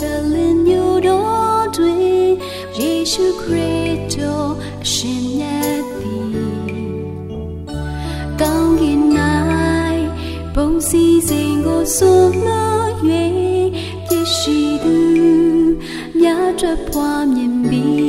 Berlin မြို့တော်တွင်ယေရှုခရစ်တော်အရှင်မြတ်သည်ကောင်းကင်၌ပုံစည်းစိမ်ကိုဆွလွှတ်၍ပြည့်ရှိသူများထွက်ပွားမြင်ပြီး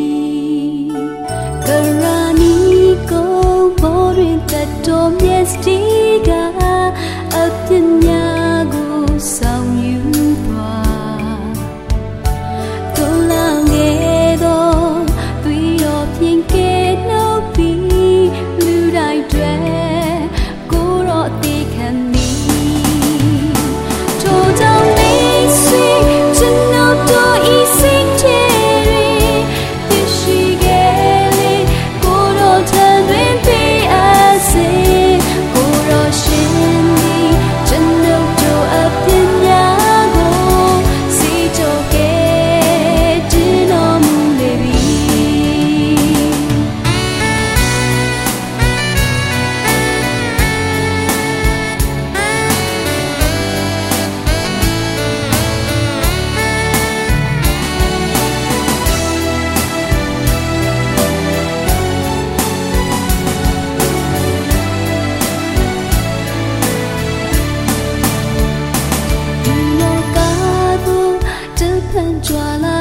swallow